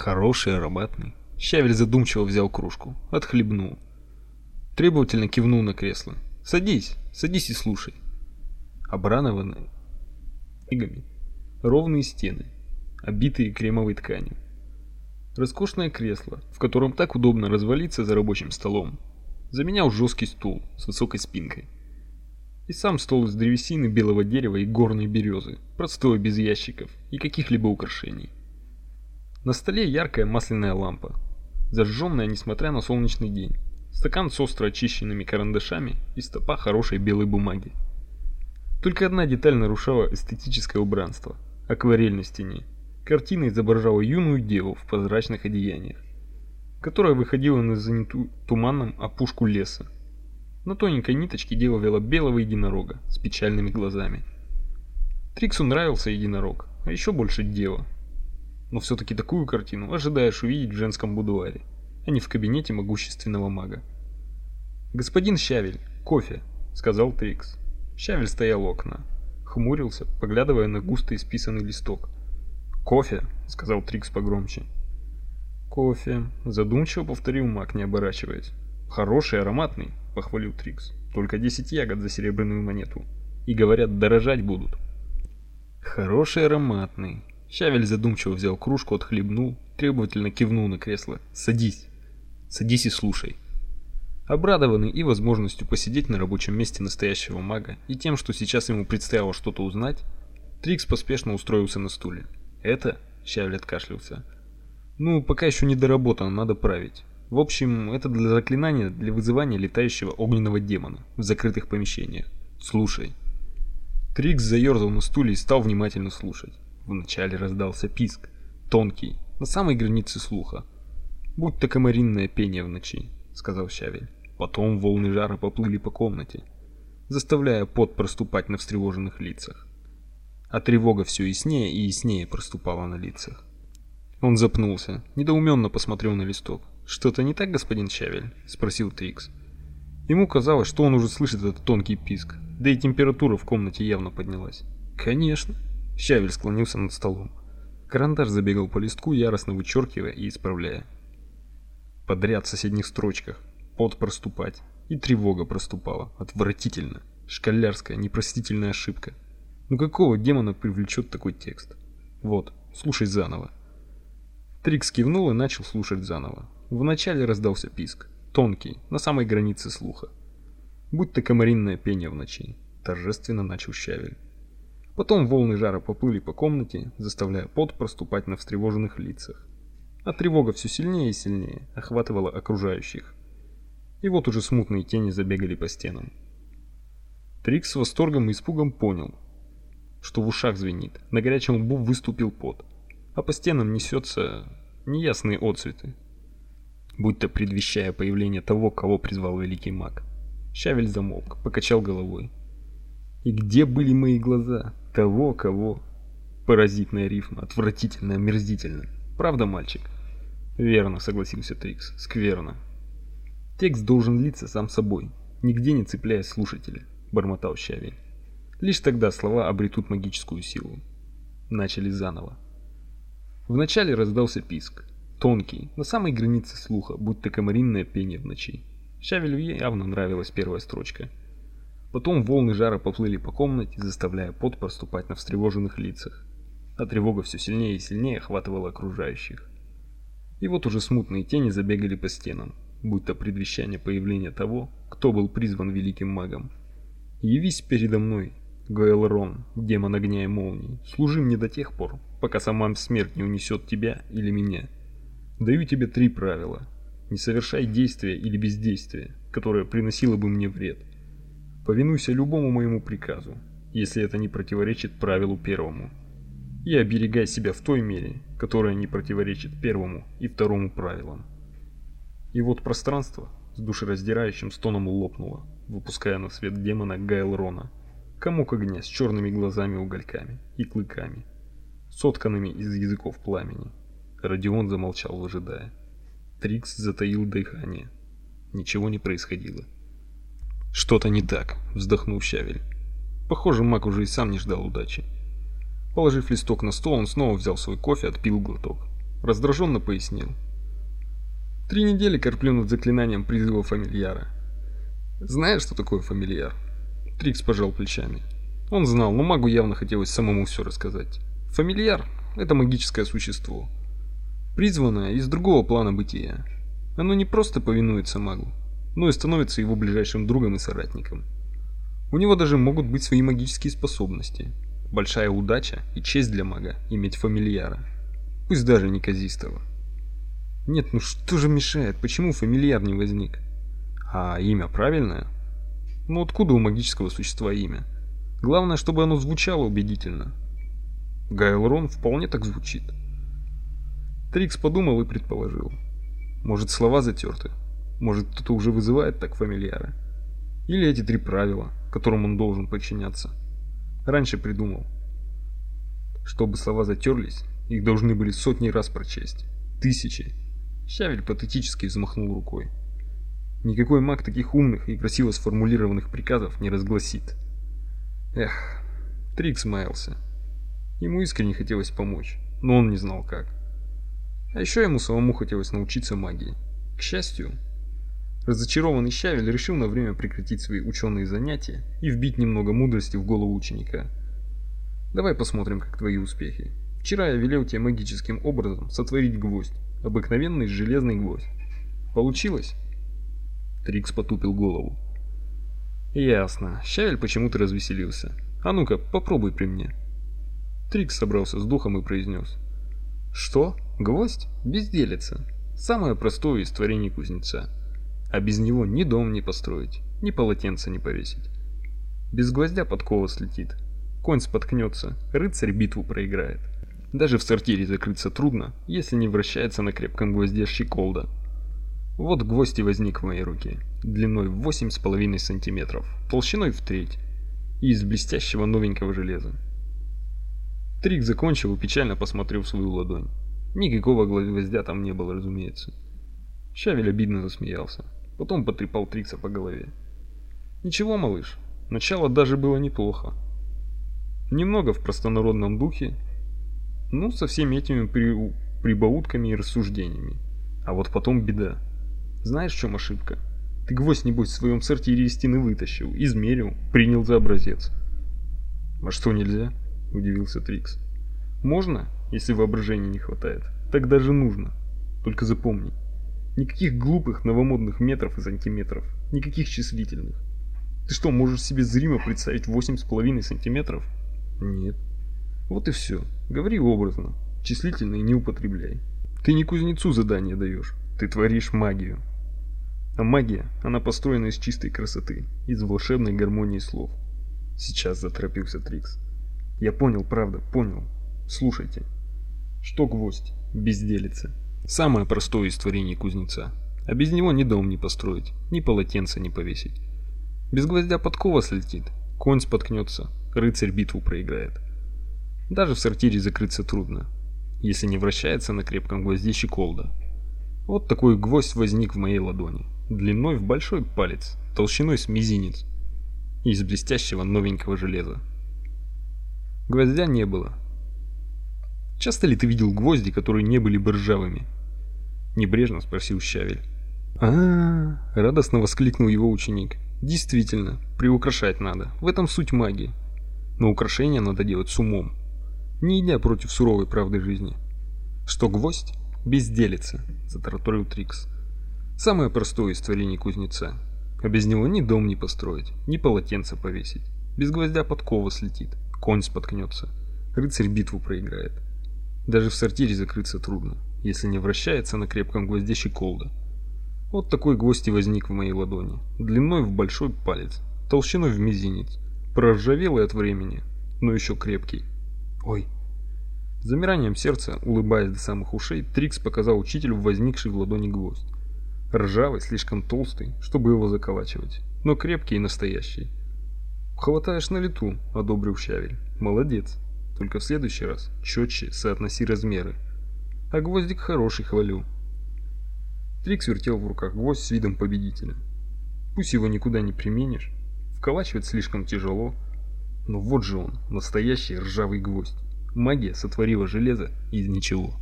Хороший, ароматный. Щавель задумчиво взял кружку, отхлебнул. Требовательно кивнул на кресло. Садись, садись и слушай. Обранованы книгами, ровные стены, обитые кремовой тканью. Роскошное кресло, в котором так удобно развалиться за рабочим столом, заменял жесткий стул с высокой спинкой. И сам стол из древесины, белого дерева и горной березы, простой, без ящиков и каких-либо украшений. На столе яркая масляная лампа, зажженная несмотря на солнечный день. Стакан с остро очищенными карандашами и стопа хорошей белой бумаги. Только одна деталь нарушала эстетическое убранство акварель на стене. Картина изображала юную деву в прозрачных одеяниях, которая выходила на занятую туманном опушку леса. На тоненькой ниточке дева вела белого единорога с печальными глазами. Триксу нравился единорог, а еще больше дева. Но все таки такую картину ожидаешь увидеть в женском будуаре, а не в кабинете могущественного мага. "Господин Щавель, кофе", сказал Трикс. Щавель стоял у окна, хмурился, поглядывая на густо исписанный листок. "Кофе", сказал Трикс погромче. "Кофе", задумчиво повторил Мак, не оборачиваясь. "Хороший, ароматный", похвалил Трикс. "Только 10 ягод за серебряную монету. И говорят, дорожать будут". "Хороший, ароматный", Щавель задумчиво взял кружку, отхлебнул, требовательно кивнул на кресло. "Садись. Садись и слушай". Обрадованный и возможностью посидеть на рабочем месте настоящего мага, и тем, что сейчас ему предстояло что-то узнать, Трикс поспешно устроился на стуле. "Это?" Щавель откашлялся. "Ну, пока еще не доработано, надо править. В общем, это для заклинания для вызывания летающего огненного демона в закрытых помещениях. Слушай". Трикс заерзал на стуле и стал внимательно слушать. Вначале раздался писк, тонкий, на самой границе слуха. Будь-то комаринное пение в ночи, сказал Щавель. Потом волны жара поплыли по комнате, заставляя пот проступать на встревоженных лицах. А тревога все яснее и яснее проступала на лицах. Он запнулся, недоуменно посмотрел на листок. Что-то не так, господин Щавель? спросил Трикс. Ему казалось, что он уже слышит этот тонкий писк, да и температура в комнате явно поднялась. Конечно, Щавель склонился над столом. Карандаш забегал по листку, яростно вычеркивая и исправляя. Подряд в соседних строчках. Пот проступать. И тревога проступала. Отвратительно. Школярская, непростительная ошибка. Ну какого демона привлечет такой текст? Вот, слушай заново. Трикс кивнул и начал слушать заново. Вначале раздался писк. Тонкий, на самой границе слуха. Будь-то комаринное пение в ночи. Торжественно начал Щавель. Потом волны жара поплыли по комнате, заставляя пот проступать на встревоженных лицах. А тревога все сильнее и сильнее охватывала окружающих. И вот уже смутные тени забегали по стенам. Трикс с восторгом и испугом понял, что в ушах звенит, на горячем лбу выступил пот, а по стенам несется неясные отцветы, будто предвещая появление того, кого призвал великий маг. Щавель замолк, покачал головой. И где были мои глаза? Того, кого? Паразитная рифма, отвратительно, омерзительно. Правда, мальчик? Верно, согласился Трикс. Скверно. Текст должен литься сам собой, нигде не цепляясь слушателя, бормотал Щавель. Лишь тогда слова обретут магическую силу. Начали заново. Вначале раздался писк, тонкий, на самой границе слуха, будто комаринное пение в ночи. Щавелю явно нравилась первая строчка. Потом волны жара поплыли по комнате, заставляя пот проступать на встревоженных лицах. А тревога все сильнее и сильнее охватывала окружающих. И вот уже смутные тени забегали по стенам, будто предвещание появления того, кто был призван великим магом. Явись передо мной, Гоэлрон, демон огня и молний. Служи мне до тех пор, пока сама смерть не унесет тебя или меня. Даю тебе три правила: не совершай действия или бездействия, которое приносило бы мне вред. Повинуйся любому моему приказу, если это не противоречит правилу первому. И оберегай себя в той мере, которая не противоречит первому и второму правилам. И вот пространство с душераздирающим стоном лопнуло, выпуская на свет демона Гайлрона, комок огня с черными глазами-угольками и клыками, сотканными из языков пламени. Родион замолчал, ожидая. Трикс затаил дыхание. Ничего не происходило. Что-то не так, вздохнул Щавель. Похоже, Мак уже и сам не ждал удачи. Положив листок на стол, он снова взял свой кофе, отпил глоток. раздраженно пояснил. Три недели корплю над заклинанием призыва фамильяра. Знаешь, что такое фамильяр? Трикс пожал плечами. Он знал, но магу явно хотелось самому все рассказать. Фамильяр — это магическое существо, призванное из другого плана бытия. Оно не просто повинуется магу, но и становится его ближайшим другом и соратником. У него даже могут быть свои магические способности. Большая удача и честь для мага иметь фамильяра, пусть даже неказистого. Нет, ну что же мешает? Почему фамильяр не возник? А имя правильное? Ну откуда у магического существа имя? Главное, чтобы оно звучало убедительно. Гайлрон вполне так звучит. Трикс подумал и предположил. Может, слова затерты? Может, кто-то уже вызывает так фамильяра? Или эти три правила, которым он должен подчиняться? Раньше придумал. Чтобы слова затерлись, их должны были сотни раз прочесть. Тысячи. Щавель патетически взмахнул рукой. Никакой маг таких умных и красиво сформулированных приказов не разгласит. Эх, Трикс маялся. Ему искренне хотелось помочь, но он не знал как. А еще ему самому хотелось научиться магии. К счастью, разочарованный Щавель решил на время прекратить свои ученые занятия и вбить немного мудрости в голову ученика. Давай посмотрим, как твои успехи. Вчера я велел тебе магическим образом сотворить гвоздь. Обыкновенный железный гвоздь. Получилось? Трикс потупил голову. Ясно. Щавель почему-то развеселился. А ну-ка, попробуй при мне. Трикс собрался с духом и произнес. Что? Гвоздь? Безделица. Самое простое из творений кузнеца. А без него ни дом не построить, ни полотенце не повесить. Без гвоздя подкова слетит. Конь споткнется, рыцарь битву проиграет. Даже в сортире закрыться трудно, если не вращается на крепком гвозде щеколда. Вот гвоздь и возник в моей руке, длиной в восемь с половиной сантиметров, толщиной в треть, и из блестящего новенького железа. Трик закончил и печально посмотрел в свою ладонь. Никакого гвоздя там не было, разумеется. Щавель обидно засмеялся, потом потрепал Трикса по голове. «Ничего, малыш, начало даже было неплохо. Немного в простонародном духе, ну, со всеми этими при... прибаутками и рассуждениями. А вот потом беда. Знаешь, в чем ошибка? Ты гвоздь, небось, в своем сортире из стены вытащил, измерил, принял за образец. А что нельзя? Удивился Трикс. Можно, если воображения не хватает. Так даже нужно. Только запомни. Никаких глупых новомодных метров и сантиметров. Никаких числительных. Ты что, можешь себе зримо представить восемь с половиной сантиметров? Нет. Вот и все. Говори образно. Числительные не употребляй. Ты не кузнецу задание даешь. Ты творишь магию. А магия, она построена из чистой красоты, из волшебной гармонии слов. Сейчас заторопился Трикс. Я понял, правда, понял. Слушайте. Что гвоздь? Безделица. Самое простое из творений кузнеца. А без него ни дом не построить, ни полотенца не повесить. Без гвоздя подкова слетит, конь споткнется, рыцарь битву проиграет. Даже в сортире закрыться трудно, если не вращается на крепком гвозде щеколда. Вот такой гвоздь возник в моей ладони, длиной в большой палец, толщиной с мизинец, из блестящего новенького железа. Гвоздя не было. Часто ли ты видел гвозди, которые не были бы ржавыми? Небрежно спросил Щавель. А, -а, а радостно воскликнул его ученик. Действительно, приукрашать надо. В этом суть магии. Но украшения надо делать с умом не идя против суровой правды жизни. Что гвоздь безделица, затараторил Трикс. Самое простое из творений кузнеца. А без него ни дом не построить, ни полотенце повесить. Без гвоздя подкова слетит, конь споткнется, рыцарь битву проиграет. Даже в сортире закрыться трудно, если не вращается на крепком гвозде щеколда. Вот такой гвоздь и возник в моей ладони, длиной в большой палец, толщиной в мизинец, проржавелый от времени, но еще крепкий. Ой. С замиранием сердца, улыбаясь до самых ушей, Трикс показал учителю возникший в ладони гвоздь. Ржавый, слишком толстый, чтобы его заколачивать, но крепкий и настоящий. «Хватаешь на лету», — одобрил Щавель. «Молодец. Только в следующий раз четче соотноси размеры. А гвоздик хороший, хвалю». Трикс вертел в руках гвоздь с видом победителя. Пусть его никуда не применишь, вколачивать слишком тяжело, но вот же он, настоящий ржавый гвоздь. Магия сотворила железо из ничего.